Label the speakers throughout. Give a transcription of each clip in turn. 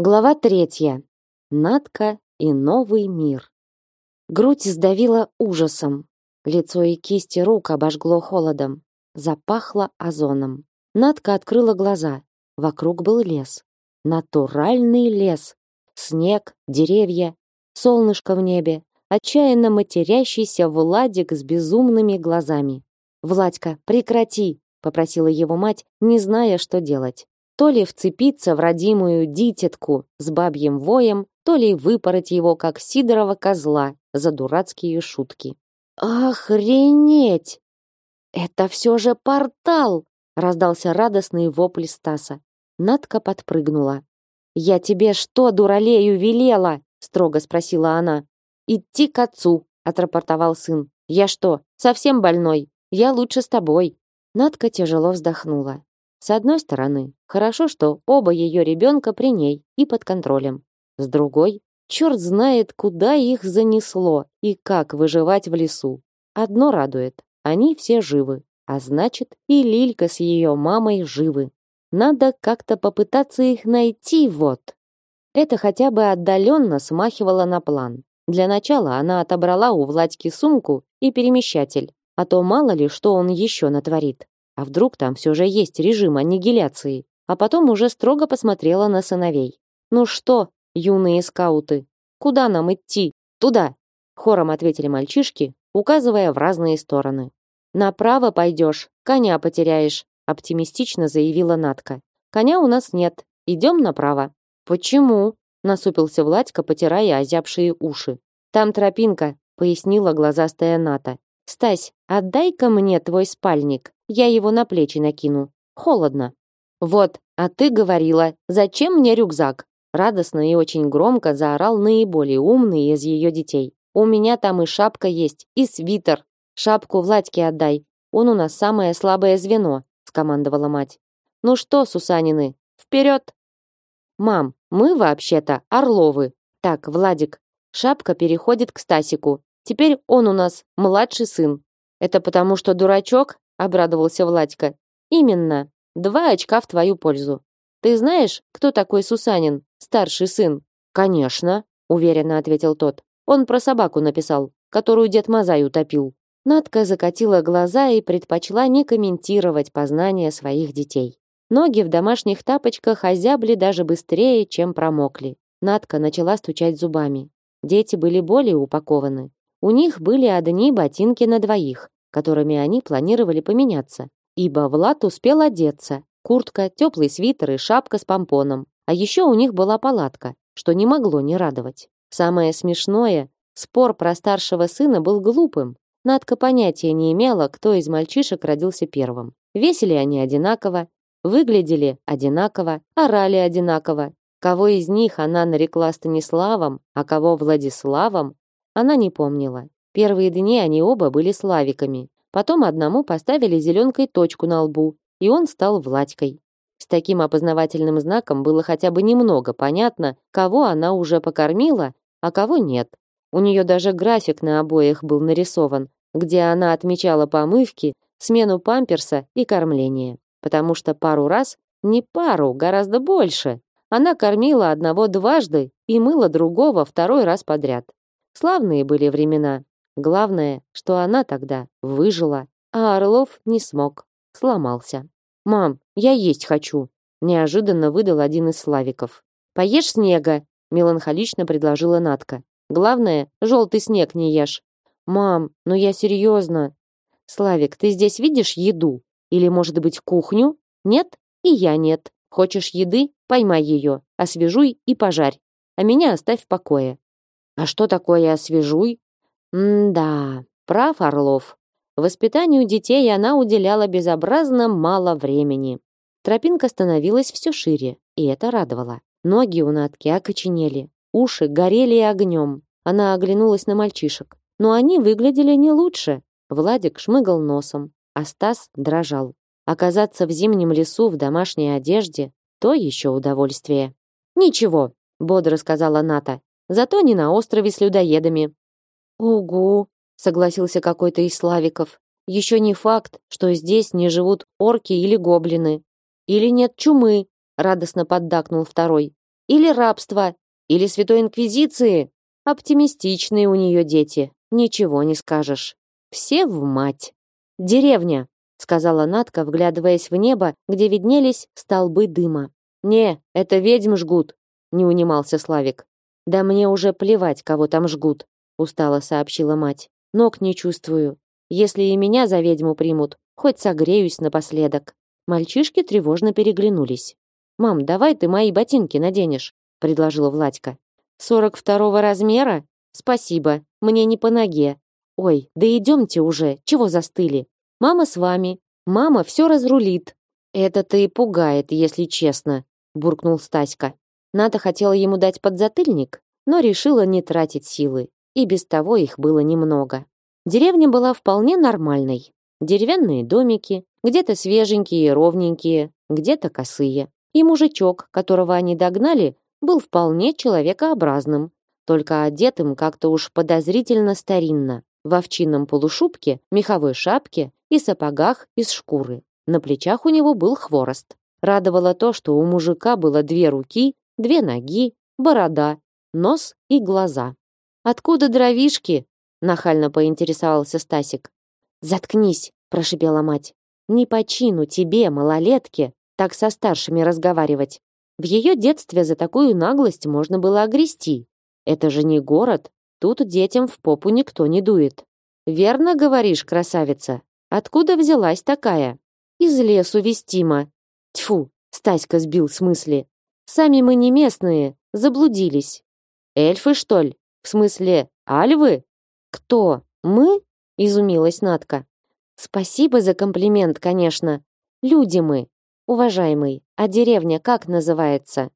Speaker 1: Глава третья. Надка и новый мир. Грудь сдавила ужасом. Лицо и кисти рук обожгло холодом. Запахло озоном. Надка открыла глаза. Вокруг был лес. Натуральный лес. Снег, деревья, солнышко в небе, отчаянно матерящийся Владик с безумными глазами. «Владька, прекрати!» — попросила его мать, не зная, что делать то ли вцепиться в родимую дитятку с бабьим воем, то ли выпороть его, как Сидорова козла, за дурацкие шутки. «Охренеть! Это все же портал!» раздался радостный вопль Стаса. Надка подпрыгнула. «Я тебе что, дуралею, велела?» строго спросила она. «Идти к отцу», отрапортовал сын. «Я что, совсем больной? Я лучше с тобой». Надка тяжело вздохнула. С одной стороны, хорошо, что оба ее ребенка при ней и под контролем. С другой, черт знает, куда их занесло и как выживать в лесу. Одно радует, они все живы, а значит и Лилька с ее мамой живы. Надо как-то попытаться их найти, вот. Это хотя бы отдаленно смахивало на план. Для начала она отобрала у Владьки сумку и перемещатель, а то мало ли, что он еще натворит. А вдруг там все же есть режим аннигиляции? А потом уже строго посмотрела на сыновей. «Ну что, юные скауты, куда нам идти? Туда!» Хором ответили мальчишки, указывая в разные стороны. «Направо пойдешь, коня потеряешь», оптимистично заявила Натка. «Коня у нас нет, идем направо». «Почему?» насупился Владька, потирая озябшие уши. «Там тропинка», пояснила глазастая Ната. «Стась, отдай-ка мне твой спальник, я его на плечи накину. Холодно». «Вот, а ты говорила, зачем мне рюкзак?» Радостно и очень громко заорал наиболее умный из ее детей. «У меня там и шапка есть, и свитер. Шапку Владьке отдай, он у нас самое слабое звено», скомандовала мать. «Ну что, Сусанины, вперед!» «Мам, мы вообще-то Орловы. Так, Владик, шапка переходит к Стасику. Теперь он у нас младший сын. Это потому, что дурачок? Обрадовался Владька. Именно. Два очка в твою пользу. Ты знаешь, кто такой Сусанин, старший сын? Конечно, уверенно ответил тот. Он про собаку написал, которую дед Мазай утопил. Надка закатила глаза и предпочла не комментировать познания своих детей. Ноги в домашних тапочках озябли даже быстрее, чем промокли. Надка начала стучать зубами. Дети были более упакованы. У них были одни ботинки на двоих, которыми они планировали поменяться, ибо Влад успел одеться. Куртка, теплый свитер и шапка с помпоном. А еще у них была палатка, что не могло не радовать. Самое смешное, спор про старшего сына был глупым. Надка понятия не имела, кто из мальчишек родился первым. Весили они одинаково, выглядели одинаково, орали одинаково. Кого из них она нарекла Станиславом, а кого Владиславом, она не помнила. Первые дни они оба были славиками. Потом одному поставили зеленкой точку на лбу, и он стал Владькой. С таким опознавательным знаком было хотя бы немного понятно, кого она уже покормила, а кого нет. У нее даже график на обоих был нарисован, где она отмечала помывки, смену памперса и кормление. Потому что пару раз, не пару, гораздо больше, она кормила одного дважды и мыла другого второй раз подряд. Славные были времена. Главное, что она тогда выжила, а Орлов не смог, сломался. «Мам, я есть хочу», — неожиданно выдал один из славиков. «Поешь снега», — меланхолично предложила Натка. «Главное, желтый снег не ешь». «Мам, ну я серьезно». «Славик, ты здесь видишь еду? Или, может быть, кухню? Нет? И я нет. Хочешь еды? Поймай ее, освежуй и пожарь. А меня оставь в покое. А что такое освежуй? М-да, прав Орлов. Воспитанию детей она уделяла безобразно мало времени. Тропинка становилась все шире, и это радовало. Ноги у Натки окоченели, уши горели огнем. Она оглянулась на мальчишек. Но они выглядели не лучше. Владик шмыгал носом, а Стас дрожал. Оказаться в зимнем лесу в домашней одежде — то еще удовольствие. «Ничего», — бодро сказала Ната. Зато не на острове с людоедами. Угу, согласился какой-то из славиков. Еще не факт, что здесь не живут орки или гоблины. Или нет чумы, радостно поддакнул второй. Или рабства? Или Святой Инквизиции? Оптимистичные у нее дети, ничего не скажешь. Все в мать. Деревня, сказала Натка, вглядываясь в небо, где виднелись столбы дыма. Не, это ведьм жгут, не унимался Славик. Да мне уже плевать, кого там жгут, устало сообщила мать. Ног не чувствую. Если и меня за ведьму примут, хоть согреюсь напоследок. Мальчишки тревожно переглянулись. Мам, давай ты мои ботинки наденешь, предложила Владька. Сорок второго размера? Спасибо, мне не по ноге. Ой, да идемте уже, чего застыли? Мама с вами. Мама все разрулит. Это-то и пугает, если честно, буркнул Стаська. Ната хотела ему дать подзатыльник, но решила не тратить силы, и без того их было немного. Деревня была вполне нормальной. Деревянные домики, где-то свеженькие и ровненькие, где-то косые. И мужичок, которого они догнали, был вполне человекообразным, только одетым как-то уж подозрительно старинно, в овчинном полушубке, меховой шапке и сапогах из шкуры. На плечах у него был хворост. Радовало то, что у мужика было две руки, две ноги, борода, нос и глаза. «Откуда дровишки?» — нахально поинтересовался Стасик. «Заткнись!» — прошипела мать. «Не почину тебе, малолетке, так со старшими разговаривать. В ее детстве за такую наглость можно было огрести. Это же не город, тут детям в попу никто не дует. Верно говоришь, красавица? Откуда взялась такая? Из лесу вестима. Тьфу, Стаська сбил с мысли. Сами мы не местные, заблудились. Эльфы, что ли? В смысле, альвы? Кто? Мы? Изумилась Натка. Спасибо за комплимент, конечно. Люди мы, Уважаемый, а деревня как называется?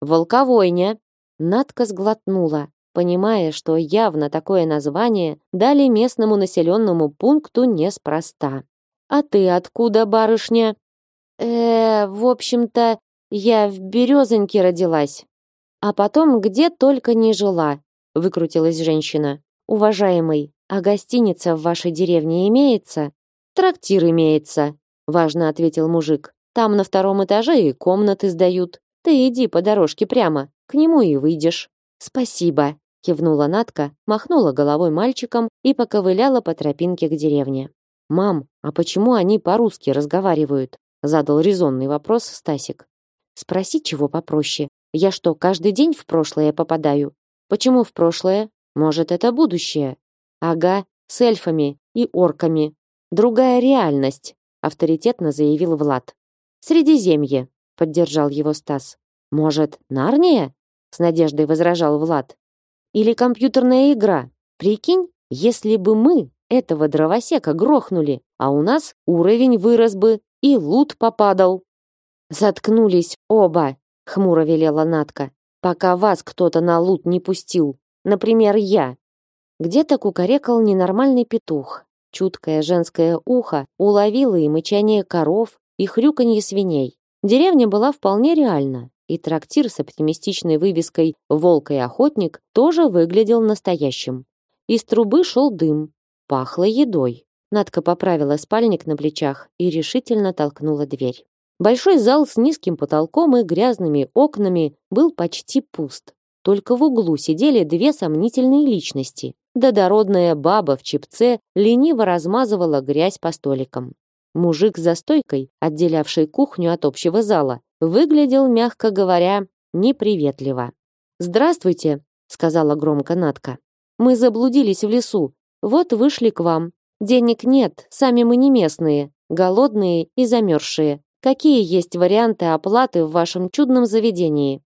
Speaker 1: Волковойня. Надка сглотнула, понимая, что явно такое название дали местному населенному пункту неспроста. А ты откуда, барышня? Э, в общем-то, я в Березоньке родилась. А потом где только не жила, выкрутилась женщина. Уважаемый, а гостиница в вашей деревне имеется? Трактир имеется, важно ответил мужик. Там на втором этаже и комнаты сдают. Ты иди по дорожке прямо, к нему и выйдешь. Спасибо, кивнула Натка, махнула головой мальчиком и поковыляла по тропинке к деревне. Мам, а почему они по-русски разговаривают? задал резонный вопрос Стасик. Спроси чего попроще. Я что, каждый день в прошлое попадаю? Почему в прошлое? Может, это будущее? Ага, с эльфами и орками. Другая реальность, авторитетно заявил Влад. Средиземье, поддержал его Стас. Может, Нарния? С надеждой возражал Влад. Или компьютерная игра? Прикинь, если бы мы этого дровосека грохнули, а у нас уровень вырос бы и лут попадал. Заткнулись оба, хмуро велела Натка, пока вас кто-то на лут не пустил. Например, я. Где-то кукарекал ненормальный петух. Чуткое женское ухо уловило и мычание коров, и хрюканье свиней. Деревня была вполне реальна, и трактир с оптимистичной вывеской «Волк и охотник» тоже выглядел настоящим. Из трубы шел дым, пахло едой. Надка поправила спальник на плечах и решительно толкнула дверь. Большой зал с низким потолком и грязными окнами был почти пуст. Только в углу сидели две сомнительные личности. Да дородная баба в чепце лениво размазывала грязь по столикам. Мужик за стойкой, отделявший кухню от общего зала, выглядел, мягко говоря, неприветливо. «Здравствуйте», — сказала громко Натка. «Мы заблудились в лесу. Вот вышли к вам. Денег нет, сами мы не местные, голодные и замерзшие. Какие есть варианты оплаты в вашем чудном заведении?»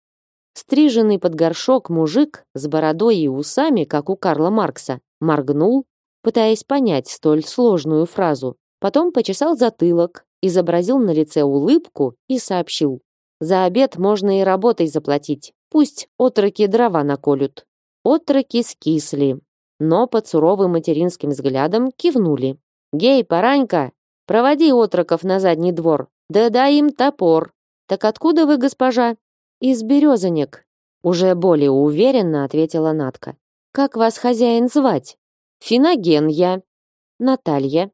Speaker 1: Стриженный под горшок мужик с бородой и усами, как у Карла Маркса, моргнул, пытаясь понять столь сложную фразу, Потом почесал затылок, изобразил на лице улыбку и сообщил. «За обед можно и работой заплатить. Пусть отроки дрова наколют». Отроки скисли, но под суровым материнским взглядом кивнули. «Гей, Паранька, проводи отроков на задний двор. Да дай им топор. Так откуда вы, госпожа?» «Из березанек», — уже более уверенно ответила Натка. «Как вас хозяин звать?» «Финоген я». «Наталья»,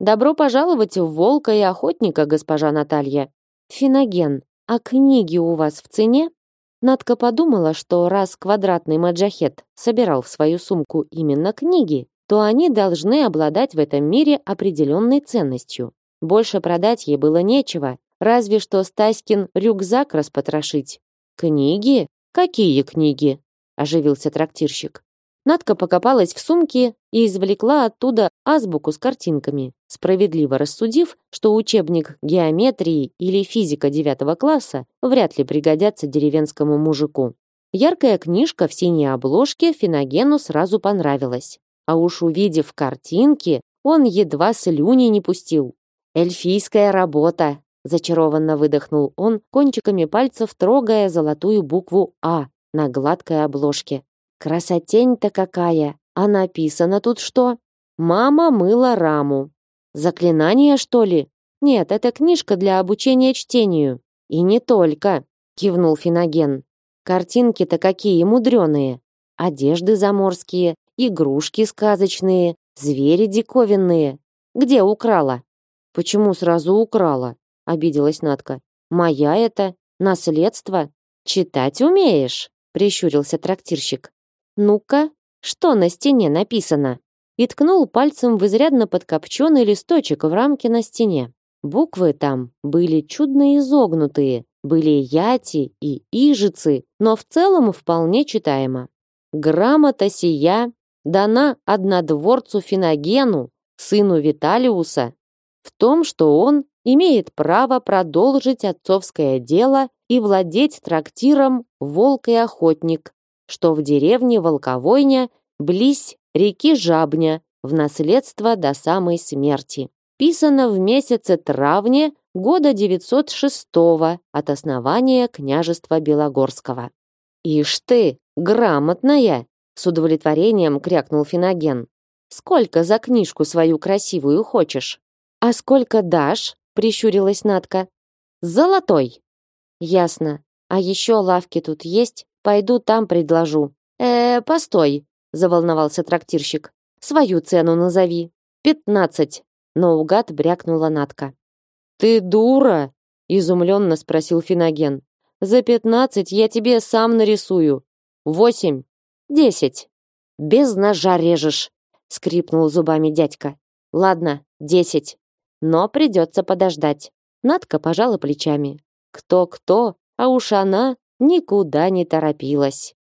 Speaker 1: Добро пожаловать в волка и охотника, госпожа Наталья. Финоген, а книги у вас в цене? Надка подумала, что раз квадратный маджахет собирал в свою сумку именно книги, то они должны обладать в этом мире определенной ценностью. Больше продать ей было нечего, разве что Стаськин рюкзак распотрошить. «Книги? Какие книги?» – оживился трактирщик. Надка покопалась в сумке и извлекла оттуда азбуку с картинками, справедливо рассудив, что учебник геометрии или физика девятого класса вряд ли пригодятся деревенскому мужику. Яркая книжка в синей обложке Финогену сразу понравилась. А уж увидев картинки, он едва слюни не пустил. «Эльфийская работа!» – зачарованно выдохнул он, кончиками пальцев трогая золотую букву «А» на гладкой обложке. Красотень-то какая! А написано тут что? Мама мыла раму. Заклинание, что ли? Нет, это книжка для обучения чтению. И не только, кивнул Финоген. Картинки-то какие мудреные. Одежды заморские, игрушки сказочные, звери диковинные. Где украла? Почему сразу украла? Обиделась Натка. Моя это наследство. Читать умеешь? Прищурился трактирщик. «Ну-ка, что на стене написано?» И ткнул пальцем в изрядно подкопченный листочек в рамке на стене. Буквы там были чудно изогнутые, были яти и ижицы, но в целом вполне читаемо. Грамота сия дана однодворцу Финогену, сыну Виталиуса, в том, что он имеет право продолжить отцовское дело и владеть трактиром «Волк и охотник», что в деревне Волковойня, близ реки Жабня, в наследство до самой смерти. Писано в месяце травне года 906 от основания княжества Белогорского. «Ишь ты, грамотная!» с удовлетворением крякнул Финоген. «Сколько за книжку свою красивую хочешь?» «А сколько дашь?» прищурилась Натка. «Золотой!» «Ясно. А еще лавки тут есть?» Пойду там предложу. Э, постой, заволновался трактирщик. Свою цену назови. Пятнадцать. Но угад брякнула Натка. Ты дура? изумленно спросил Финоген. За пятнадцать я тебе сам нарисую. Восемь. Десять. Без ножа режешь, скрипнул зубами дядька. Ладно, десять. Но придется подождать. Натка пожала плечами. Кто-кто, а уж она никуда не торопилась.